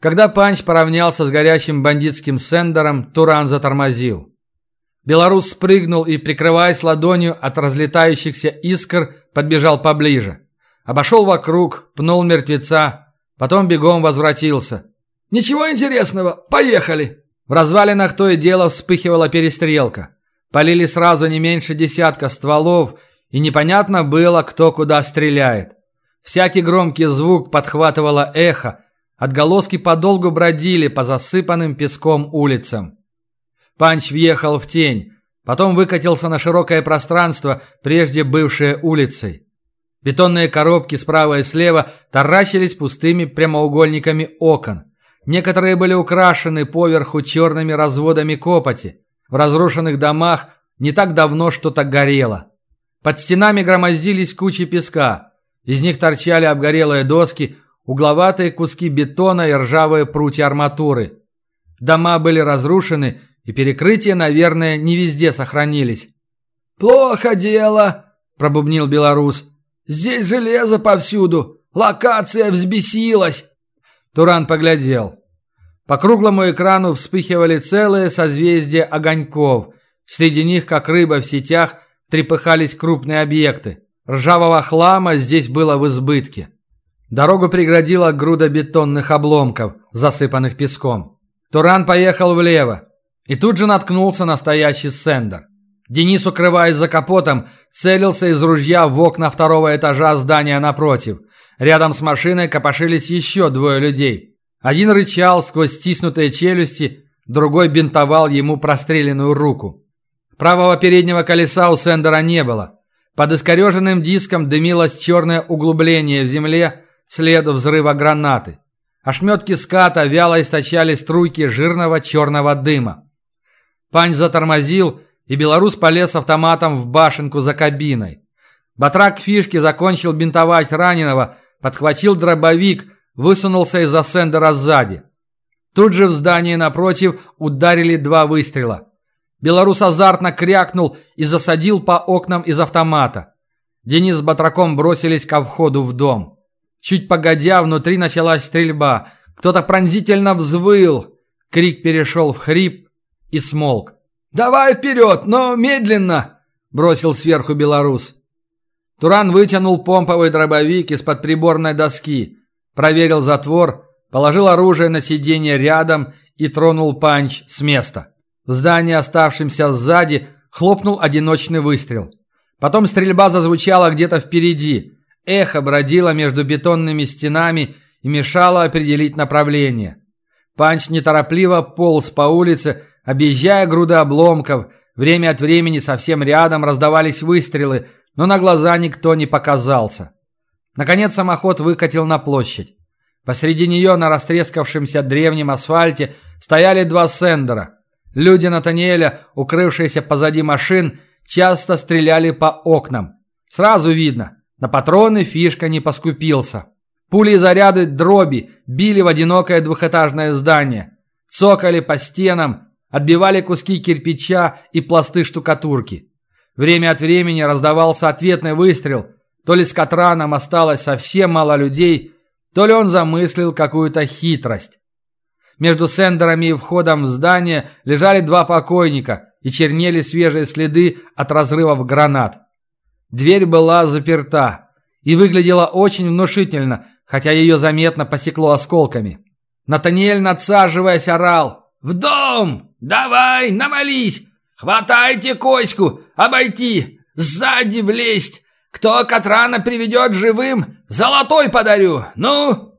Когда Панч поравнялся с горящим бандитским сендером, Туран затормозил. Белорус спрыгнул и, прикрываясь ладонью от разлетающихся искр, подбежал поближе. Обошел вокруг, пнул мертвеца, потом бегом возвратился. «Ничего интересного, поехали!» В развалинах то и дело вспыхивала перестрелка. Палили сразу не меньше десятка стволов, и непонятно было, кто куда стреляет. Всякий громкий звук подхватывало эхо, отголоски подолгу бродили по засыпанным песком улицам. Панч въехал в тень, потом выкатился на широкое пространство, прежде бывшее улицей. Бетонные коробки справа и слева таращились пустыми прямоугольниками окон. Некоторые были украшены поверху черными разводами копоти. В разрушенных домах не так давно что-то горело. Под стенами громоздились кучи песка. Из них торчали обгорелые доски, угловатые куски бетона и ржавые прутья арматуры. Дома были разрушены и перекрытия, наверное, не везде сохранились. «Плохо дело», – пробубнил белорус. «Здесь железо повсюду. Локация взбесилась». Туран поглядел. По круглому экрану вспыхивали целые созвездия огоньков. Среди них, как рыба в сетях, трепыхались крупные объекты. Ржавого хлама здесь было в избытке. Дорогу преградила груда бетонных обломков, засыпанных песком. Туран поехал влево. И тут же наткнулся на стоящий сендер. Денис, укрываясь за капотом, целился из ружья в окна второго этажа здания напротив. Рядом с машиной копошились еще двое людей. Один рычал сквозь стиснутые челюсти, другой бинтовал ему простреленную руку. Правого переднего колеса у Сендера не было. Под искореженным диском дымилось черное углубление в земле, след взрыва гранаты. Ошметки ската вяло источали струйки жирного черного дыма. Пань затормозил, и белорус полез автоматом в башенку за кабиной. Батрак фишки закончил бинтовать раненого, подхватил дробовик, высунулся из-за сендера сзади. Тут же в здании напротив ударили два выстрела. Белорус азартно крякнул и засадил по окнам из автомата. Денис с Батраком бросились ко входу в дом. Чуть погодя, внутри началась стрельба. Кто-то пронзительно взвыл. Крик перешел в хрип, и смолк. «Давай вперед, но медленно!» – бросил сверху белорус. Туран вытянул помповый дробовик из-под приборной доски, проверил затвор, положил оружие на сиденье рядом и тронул панч с места. В здании, оставшемся сзади, хлопнул одиночный выстрел. Потом стрельба зазвучала где-то впереди. Эхо бродило между бетонными стенами и мешало определить направление. Панч неторопливо полз по улице, Объезжая груды обломков, время от времени совсем рядом раздавались выстрелы, но на глаза никто не показался. Наконец самоход выкатил на площадь. Посреди нее на растрескавшемся древнем асфальте стояли два сендера. Люди Натаниэля, укрывшиеся позади машин, часто стреляли по окнам. Сразу видно, на патроны фишка не поскупился. Пули и заряды дроби били в одинокое двухэтажное здание. Цокали по стенам, Отбивали куски кирпича и пласты штукатурки. Время от времени раздавался ответный выстрел. То ли с Катраном осталось совсем мало людей, то ли он замыслил какую-то хитрость. Между сендерами и входом в здание лежали два покойника и чернели свежие следы от разрывов гранат. Дверь была заперта и выглядела очень внушительно, хотя ее заметно посекло осколками. Натаниэль, надсаживаясь, орал «В дом! «Давай, навались! Хватайте Коську! Обойти! Сзади влезть! Кто Катрана приведет живым, золотой подарю! Ну!»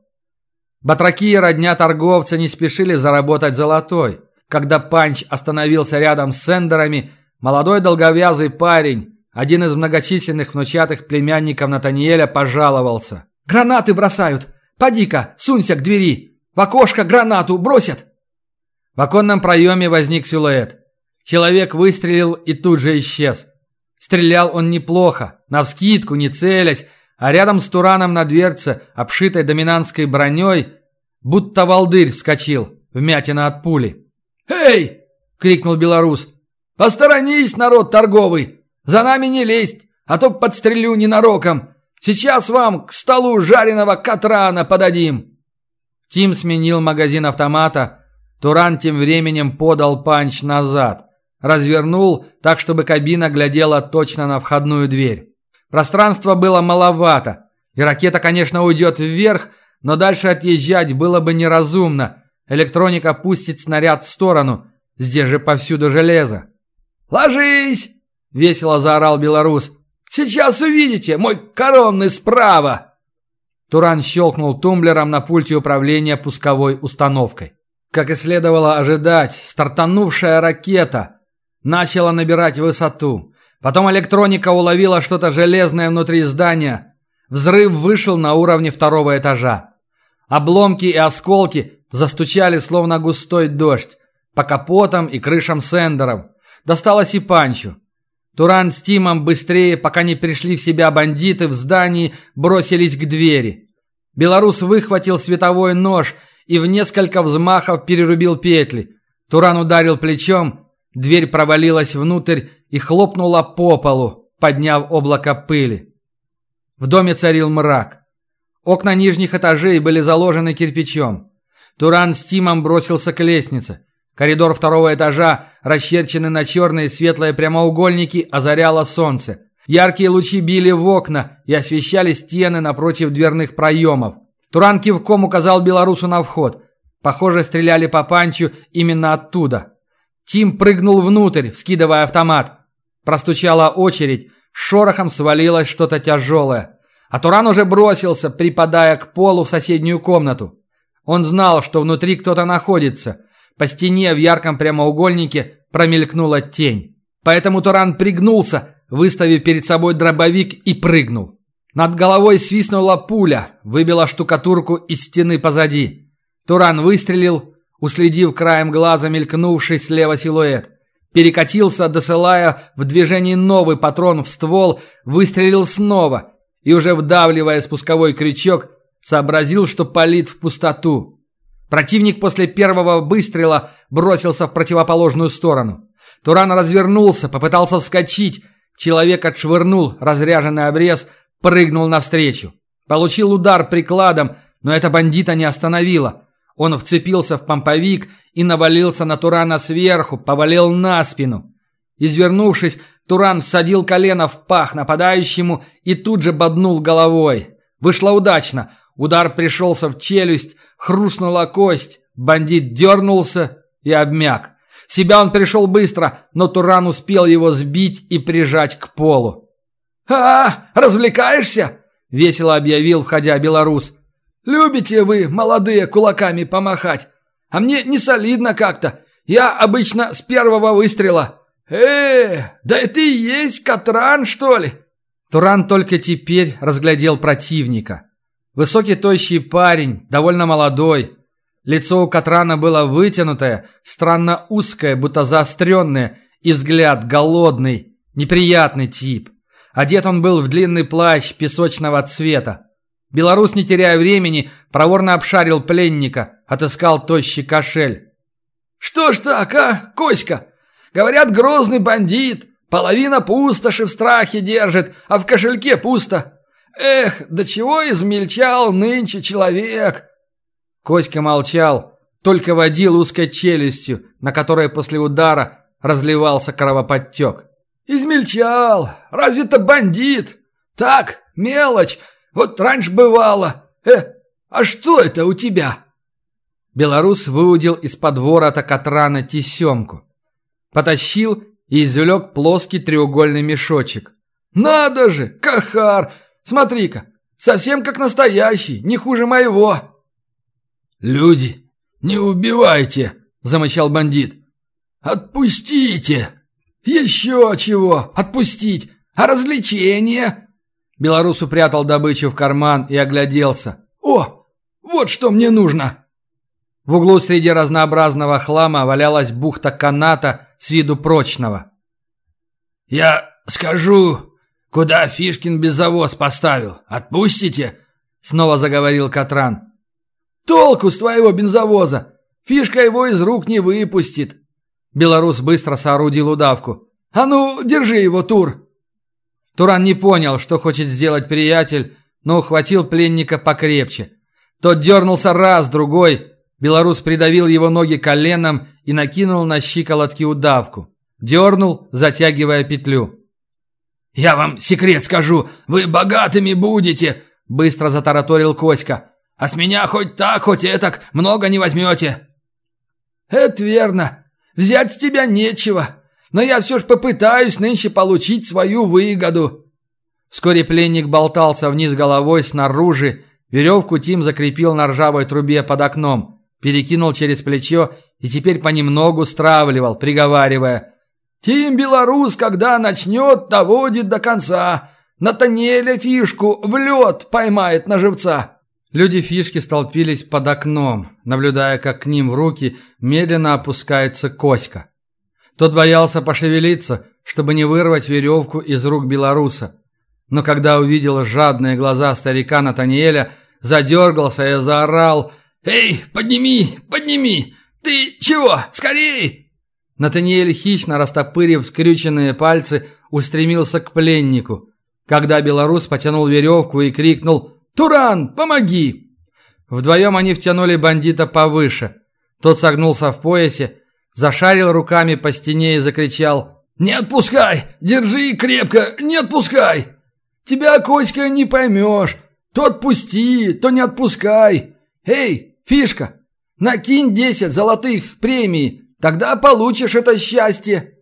Батраки и родня торговца не спешили заработать золотой. Когда Панч остановился рядом с сендерами, молодой долговязый парень, один из многочисленных внучатых племянников Натаниэля, пожаловался. «Гранаты бросают! Поди-ка, сунься к двери! В окошко гранату бросят!» В оконном проеме возник силуэт. Человек выстрелил и тут же исчез. Стрелял он неплохо, навскидку, не целясь, а рядом с Тураном на дверце, обшитой доминантской броней, будто волдырь вскочил, вмятина от пули. «Эй!» — крикнул белорус. «Посторонись, народ торговый! За нами не лезть, а то подстрелю ненароком! Сейчас вам к столу жареного катрана подадим!» Тим сменил магазин автомата. Туран тем временем подал панч назад. Развернул так, чтобы кабина глядела точно на входную дверь. Пространства было маловато. И ракета, конечно, уйдет вверх, но дальше отъезжать было бы неразумно. Электроника пустит снаряд в сторону. Здесь же повсюду железо. «Ложись!» – весело заорал белорус. «Сейчас увидите, мой коронный справа!» Туран щелкнул тумблером на пульте управления пусковой установкой. Как и следовало ожидать, стартанувшая ракета начала набирать высоту. Потом электроника уловила что-то железное внутри здания. Взрыв вышел на уровне второго этажа. Обломки и осколки застучали, словно густой дождь, по капотам и крышам сендеров. Досталось и Панчу. Туран с Тимом быстрее, пока не пришли в себя бандиты в здании, бросились к двери. Белорус выхватил световой нож и в несколько взмахов перерубил петли. Туран ударил плечом, дверь провалилась внутрь и хлопнула по полу, подняв облако пыли. В доме царил мрак. Окна нижних этажей были заложены кирпичом. Туран с Тимом бросился к лестнице. Коридор второго этажа, расчерченный на черные светлые прямоугольники, озаряло солнце. Яркие лучи били в окна и освещали стены напротив дверных проемов. Туран кивком указал белорусу на вход. Похоже, стреляли по панчу именно оттуда. Тим прыгнул внутрь, вскидывая автомат. Простучала очередь, шорохом свалилось что-то тяжелое. А Туран уже бросился, припадая к полу в соседнюю комнату. Он знал, что внутри кто-то находится. По стене в ярком прямоугольнике промелькнула тень. Поэтому Туран пригнулся, выставив перед собой дробовик и прыгнул. Над головой свистнула пуля, выбила штукатурку из стены позади. Туран выстрелил, уследив краем глаза мелькнувший слева силуэт. Перекатился, досылая в движении новый патрон в ствол, выстрелил снова и уже вдавливая спусковой крючок, сообразил, что палит в пустоту. Противник после первого выстрела бросился в противоположную сторону. Туран развернулся, попытался вскочить. Человек отшвырнул разряженный обрез, прыгнул навстречу. Получил удар прикладом, но это бандита не остановило. Он вцепился в помповик и навалился на Турана сверху, повалил на спину. Извернувшись, Туран всадил колено в пах нападающему и тут же боднул головой. Вышло удачно. Удар пришелся в челюсть, хрустнула кость. Бандит дернулся и обмяк. В себя он пришел быстро, но Туран успел его сбить и прижать к полу. «А, развлекаешься?» – весело объявил, входя белорус. «Любите вы, молодые, кулаками помахать? А мне не солидно как-то. Я обычно с первого выстрела». «Э, да и есть Катран, что ли?» Туран только теперь разглядел противника. Высокий тощий парень, довольно молодой. Лицо у Катрана было вытянутое, странно узкое, будто заостренное, и взгляд голодный, неприятный тип. Одет он был в длинный плащ песочного цвета. Белорус, не теряя времени, проворно обшарил пленника, отыскал тощий кошель. «Что ж так, а, Коська? Говорят, грозный бандит, половина пустоши в страхе держит, а в кошельке пусто. Эх, до чего измельчал нынче человек!» Коська молчал, только водил узкой челюстью, на которой после удара разливался кровоподтек. «Измельчал! Разве это бандит? Так, мелочь, вот раньше бывало. Э, а что это у тебя?» Белорус выудил из-под ворота Катрана тесемку. Потащил и извлек плоский треугольный мешочек. «Надо же, Кахар! Смотри-ка, совсем как настоящий, не хуже моего!» «Люди, не убивайте!» – замычал бандит. «Отпустите!» «Еще чего! Отпустить! А развлечения?» Белорус упрятал добычу в карман и огляделся. «О, вот что мне нужно!» В углу среди разнообразного хлама валялась бухта каната с виду прочного. «Я скажу, куда Фишкин бензовоз поставил. Отпустите?» Снова заговорил Катран. «Толку с твоего бензовоза! Фишка его из рук не выпустит!» Белорус быстро соорудил удавку. «А ну, держи его, Тур!» Туран не понял, что хочет сделать приятель, но ухватил пленника покрепче. Тот дернулся раз, другой. Белорус придавил его ноги коленом и накинул на щиколотки удавку. Дернул, затягивая петлю. «Я вам секрет скажу, вы богатыми будете!» Быстро затараторил Коська. «А с меня хоть так, хоть этак много не возьмете!» «Это верно. Взять с тебя нечего. Но я все ж попытаюсь нынче получить свою выгоду». Вскоре пленник болтался вниз головой снаружи. Веревку Тим закрепил на ржавой трубе под окном, перекинул через плечо и теперь понемногу стравливал, приговаривая. «Тим Белорус, когда начнет, доводит до конца. Натаниэля фишку в лед поймает на живца». Люди фишки столпились под окном, наблюдая, как к ним в руки медленно опускается Коська. Тот боялся пошевелиться, чтобы не вырвать веревку из рук белоруса. Но когда увидел жадные глаза старика Натаниэля, задергался и заорал «Эй, подними, подними! Ты чего? Скорей!» Натаниэль, хищно растопырив скрюченные пальцы, устремился к пленнику. Когда белорус потянул веревку и крикнул «Туран, помоги!» Вдвоем они втянули бандита повыше. Тот согнулся в поясе, зашарил руками по стене и закричал «Не отпускай! Держи крепко! Не отпускай!» «Тебя, Коська, не поймешь. То отпусти, то не отпускай. Эй, фишка, накинь десять золотых премий, тогда получишь это счастье».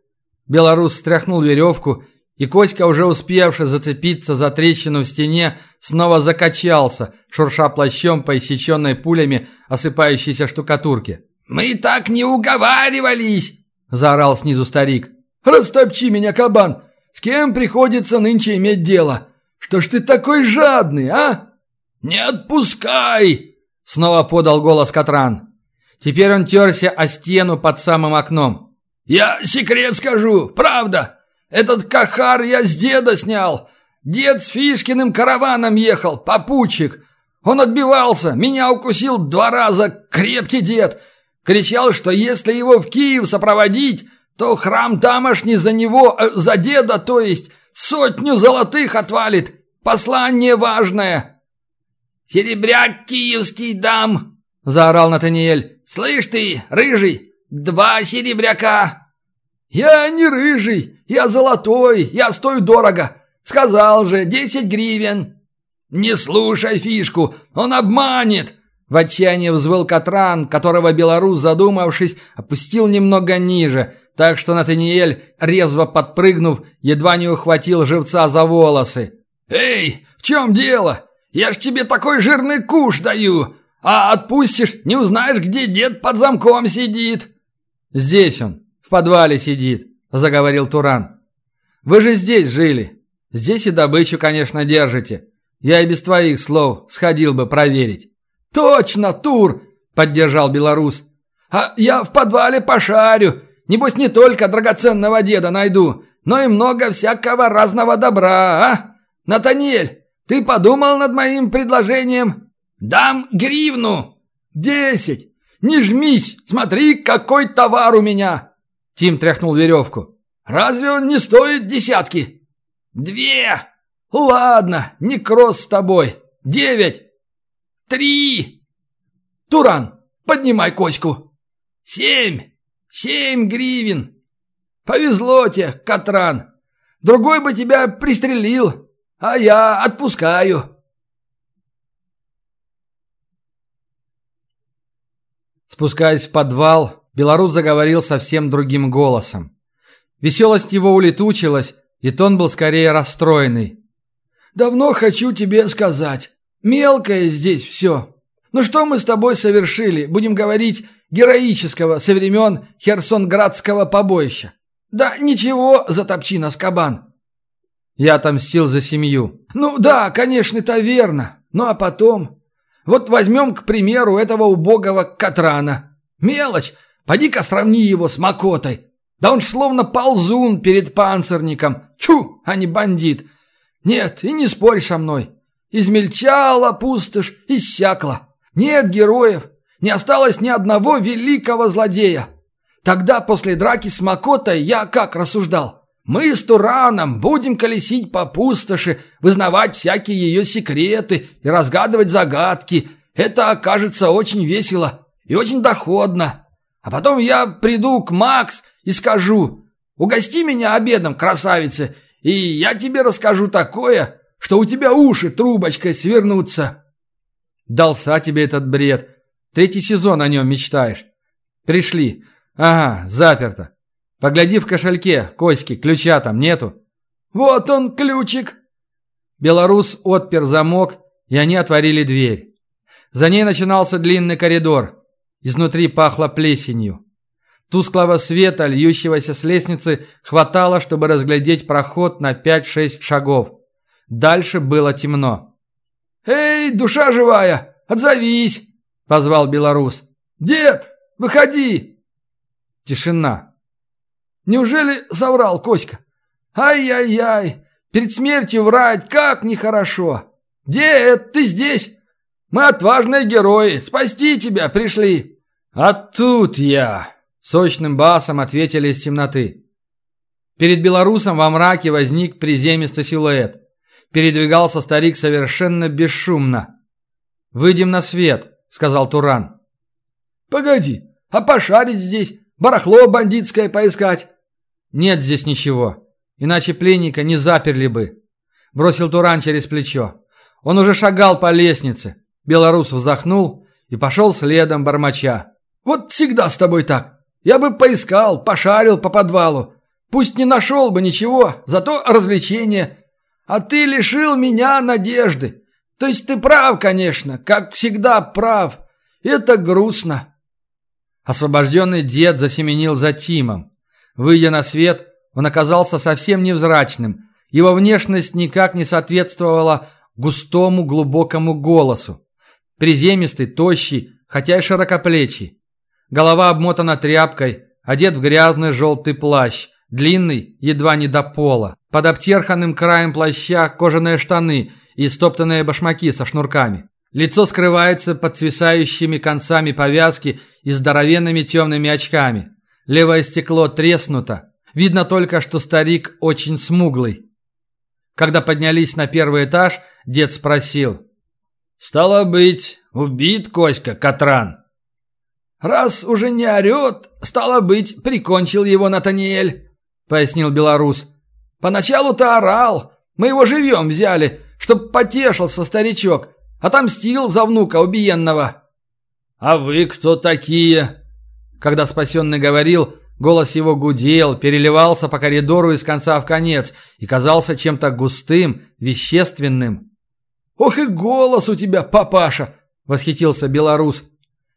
Белорус стряхнул веревку, и Коська, уже успевший зацепиться за трещину в стене, снова закачался, шурша плащом по иссеченной пулями осыпающейся штукатурке. «Мы так не уговаривались!» – заорал снизу старик. «Растопчи меня, кабан! С кем приходится нынче иметь дело? Что ж ты такой жадный, а?» «Не отпускай!» – снова подал голос Катран. Теперь он терся о стену под самым окном. «Я секрет скажу, правда! Этот кахар я с деда снял! Дед с Фишкиным караваном ехал, попутчик! Он отбивался, меня укусил два раза, крепкий дед!» Кричал, что если его в Киев сопроводить, то храм тамошний за него, э, за деда, то есть, сотню золотых отвалит. Послание важное. «Серебряк киевский дам!» – заорал Натаниэль. «Слышь ты, рыжий, два серебряка!» «Я не рыжий, я золотой, я стою дорого. Сказал же, десять гривен». «Не слушай фишку, он обманет!» В отчаянии взвыл Катран, которого белорус, задумавшись, опустил немного ниже, так что Натаниэль, резво подпрыгнув, едва не ухватил живца за волосы. «Эй, в чем дело? Я ж тебе такой жирный куш даю, а отпустишь, не узнаешь, где дед под замком сидит». «Здесь он, в подвале сидит», — заговорил Туран. «Вы же здесь жили. Здесь и добычу, конечно, держите. Я и без твоих слов сходил бы проверить». «Точно, Тур!» – поддержал белорус. «А я в подвале пошарю. Небось, не только драгоценного деда найду, но и много всякого разного добра, а? Натаниэль, ты подумал над моим предложением?» «Дам гривну!» «Десять! Не жмись! Смотри, какой товар у меня!» Тим тряхнул веревку. «Разве он не стоит десятки?» «Две!» «Ладно, не кросс с тобой. Девять!» Три!» «Туран, поднимай кочку!» «Семь! Семь гривен!» «Повезло тебе, Катран! Другой бы тебя пристрелил, а я отпускаю!» Спускаясь в подвал, белорус заговорил совсем другим голосом. Веселость его улетучилась, и тон был скорее расстроенный. «Давно хочу тебе сказать. Мелкое здесь все. Ну что мы с тобой совершили, будем говорить, героического со времен Херсонградского побоища? Да ничего, затопчи нас, кабан. Я отомстил за семью. Ну да, конечно, это верно. Ну а потом... Вот возьмем, к примеру, этого убогого Катрана. Мелочь. Поди-ка сравни его с Макотой. Да он ж словно ползун перед панцирником. Тьфу, а не бандит. Нет, и не спорь со мной. Измельчала пустошь, иссякла. Нет героев, не осталось ни одного великого злодея. Тогда после драки с Макотой я как рассуждал? Мы с Тураном будем колесить по пустоши, вызнавать всякие ее секреты и разгадывать загадки. Это окажется очень весело и очень доходно. А потом я приду к Макс и скажу, угости меня обедом, красавица, и я тебе расскажу такое, что у тебя уши трубочкой свернутся. Дался тебе этот бред. Третий сезон о нем мечтаешь. Пришли. Ага, заперто. Погляди в кошельке, Коськи, ключа там нету. Вот он, ключик. Белорус отпер замок, и они отворили дверь. За ней начинался длинный коридор. Изнутри пахло плесенью. Тусклого света, льющегося с лестницы, хватало, чтобы разглядеть проход на 5-6 шагов. Дальше было темно. «Эй, душа живая, отзовись!» – позвал белорус. «Дед, выходи!» Тишина. «Неужели соврал Коська? Ай-яй-яй, перед смертью врать как нехорошо! Дед, ты здесь? Мы отважные герои, спасти тебя пришли!» «А тут я!» – сочным басом ответили из темноты. Перед белорусом во мраке возник приземистый силуэт. Передвигался старик совершенно бесшумно. «Выйдем на свет», – сказал Туран. «Погоди, а пошарить здесь, барахло бандитское поискать?» «Нет здесь ничего, иначе пленника не заперли бы», – бросил Туран через плечо. Он уже шагал по лестнице. Белорус вздохнул и пошел следом бормоча. «Вот всегда с тобой так. Я бы поискал, пошарил по подвалу. Пусть не нашел бы ничего, зато развлечение. А ты лишил меня надежды. То есть ты прав, конечно, как всегда прав. Это грустно». Освобожденный дед засеменил за Тимом. Выйдя на свет, он оказался совсем невзрачным. Его внешность никак не соответствовала густому глубокому голосу. Приземистый, тощий, хотя и широкоплечий. Голова обмотана тряпкой, одет в грязный желтый плащ, длинный, едва не до пола. Под обтерханным краем плаща кожаные штаны и стоптанные башмаки со шнурками. Лицо скрывается под свисающими концами повязки и здоровенными темными очками. Левое стекло треснуто. Видно только, что старик очень смуглый. Когда поднялись на первый этаж, дед спросил. «Стало быть, убит Коська Катран?» «Раз уже не орет, стало быть, прикончил его Натаниэль», — пояснил белорус. «Поначалу-то орал. Мы его живьем взяли, чтоб потешился старичок, отомстил за внука убиенного». «А вы кто такие?» Когда спасенный говорил, голос его гудел, переливался по коридору из конца в конец и казался чем-то густым, вещественным. «Ох и голос у тебя, папаша!» – восхитился белорус.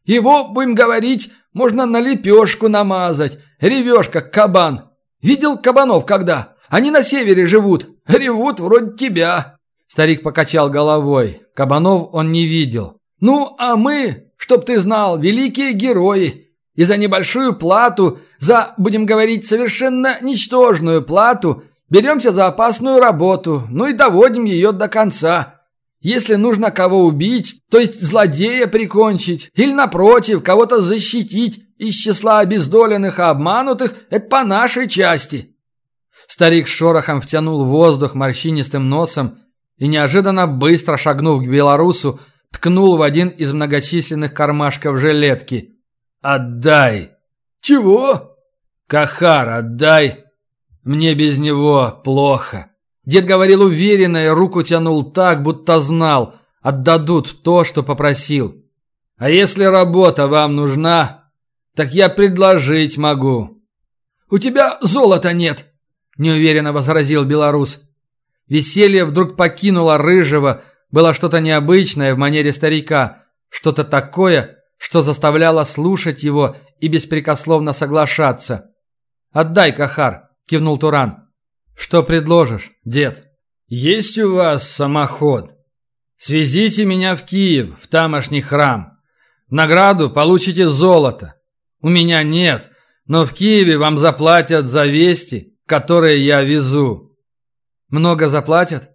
«Его, будем говорить, можно на лепешку намазать. Ревешь, как кабан. Видел кабанов когда? Они на севере живут. Ревут вроде тебя». Старик покачал головой. Кабанов он не видел. «Ну, а мы, чтоб ты знал, великие герои. И за небольшую плату, за, будем говорить, совершенно ничтожную плату, беремся за опасную работу, ну и доводим ее до конца». Если нужно кого убить, то есть злодея прикончить, или напротив, кого-то защитить из числа обездоленных и обманутых, это по нашей части. Старик шорохом втянул воздух морщинистым носом и, неожиданно быстро шагнув к белорусу, ткнул в один из многочисленных кармашков жилетки. «Отдай!» «Чего?» «Кахар, отдай! Мне без него плохо!» Дед говорил уверенно и руку тянул так, будто знал, отдадут то, что попросил. А если работа вам нужна, так я предложить могу. У тебя золота нет, неуверенно возразил белорус. Веселье вдруг покинуло рыжего, было что-то необычное в манере старика, что-то такое, что заставляло слушать его и беспрекословно соглашаться. «Отдай, Кахар!» – кивнул Туран. «Что предложишь, дед?» «Есть у вас самоход? Свезите меня в Киев, в тамошний храм. Награду получите золото. У меня нет, но в Киеве вам заплатят за вести, которые я везу». «Много заплатят?»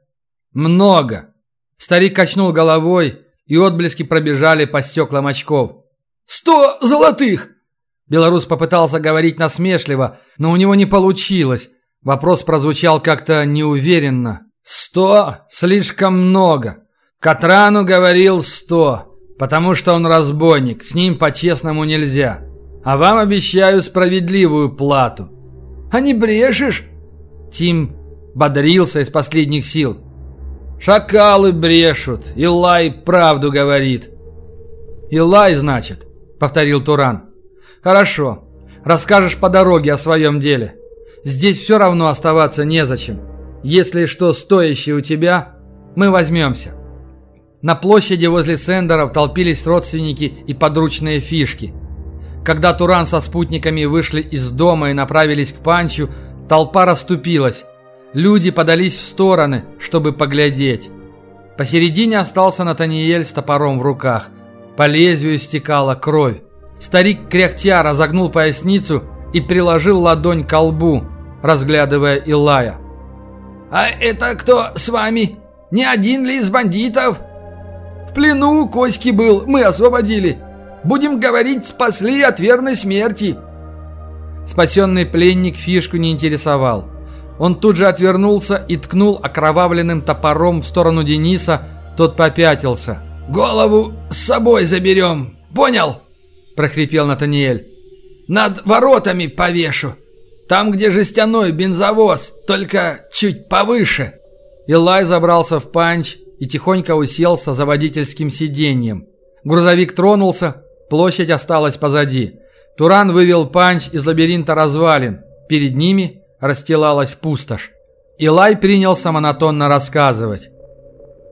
«Много!» Старик качнул головой, и отблески пробежали по стеклам очков. «Сто золотых!» Белорус попытался говорить насмешливо, но у него не получилось. Вопрос прозвучал как-то неуверенно. «Сто? Слишком много. Катрану говорил сто. Потому что он разбойник, с ним по-честному нельзя. А вам обещаю справедливую плату. А не брешешь? Тим бодрился из последних сил. Шакалы брешут, Илай правду говорит. Илай, значит, повторил Туран. Хорошо, расскажешь по дороге о своем деле. Здесь все равно оставаться незачем. Если что стоящее у тебя, мы возьмемся. На площади возле Сендеров толпились родственники и подручные фишки. Когда Туран со спутниками вышли из дома и направились к Панчу, толпа расступилась. Люди подались в стороны, чтобы поглядеть. Посередине остался Натаниэль с топором в руках. По лезвию стекала кровь. Старик кряхтя разогнул поясницу и приложил ладонь к лбу, разглядывая Илая. «А это кто с вами? Не один ли из бандитов?» «В плену Коськи был, мы освободили. Будем говорить, спасли от верной смерти». Спасенный пленник фишку не интересовал. Он тут же отвернулся и ткнул окровавленным топором в сторону Дениса, тот попятился. «Голову с собой заберем, понял?» – прохрипел Натаниэль. «Над воротами повешу. Там, где жестяной бензовоз, только чуть повыше». Илай забрался в панч и тихонько уселся за водительским сиденьем. Грузовик тронулся, площадь осталась позади. Туран вывел панч из лабиринта развалин. Перед ними расстилалась пустошь. Илай принялся монотонно рассказывать.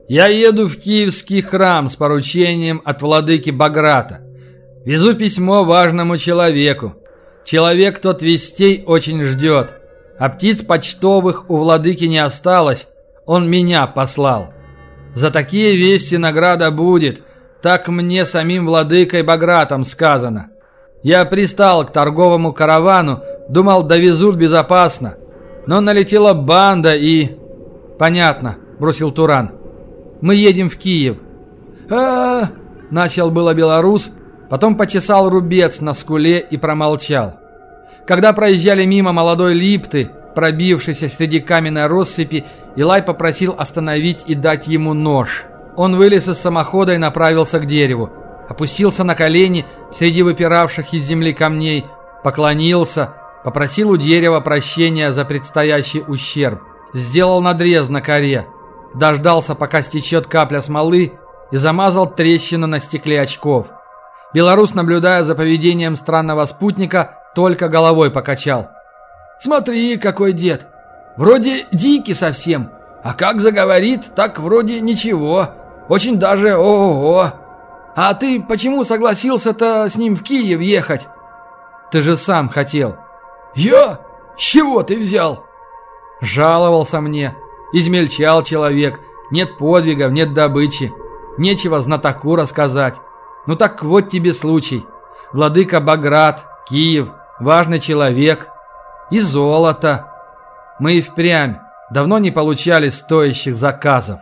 «Я еду в Киевский храм с поручением от владыки Баграта. Везу письмо важному человеку. Человек тот вестей очень ждет. А птиц почтовых у владыки не осталось, он меня послал. За такие вести награда будет, так мне самим владыкой Багратом сказано. Я пристал к торговому каравану, думал, довезут безопасно. Но налетела банда и... Понятно, бросил Туран. Мы едем в Киев. а, начал было белорус, потом почесал рубец на скуле и промолчал. Когда проезжали мимо молодой липты, пробившейся среди каменной россыпи, Илай попросил остановить и дать ему нож. Он вылез из самохода и направился к дереву опустился на колени среди выпиравших из земли камней, поклонился, попросил у дерева прощения за предстоящий ущерб, сделал надрез на коре, дождался, пока стечет капля смолы и замазал трещину на стекле очков. Белорус, наблюдая за поведением странного спутника, только головой покачал. «Смотри, какой дед! Вроде дикий совсем, а как заговорит, так вроде ничего, очень даже ого-го!» «А ты почему согласился-то с ним в Киев ехать?» «Ты же сам хотел». «Я? Чего ты взял?» Жаловался мне. Измельчал человек. Нет подвигов, нет добычи. Нечего знатоку рассказать. Ну так вот тебе случай. Владыка Баграт, Киев, важный человек. И золото. Мы и впрямь давно не получали стоящих заказов.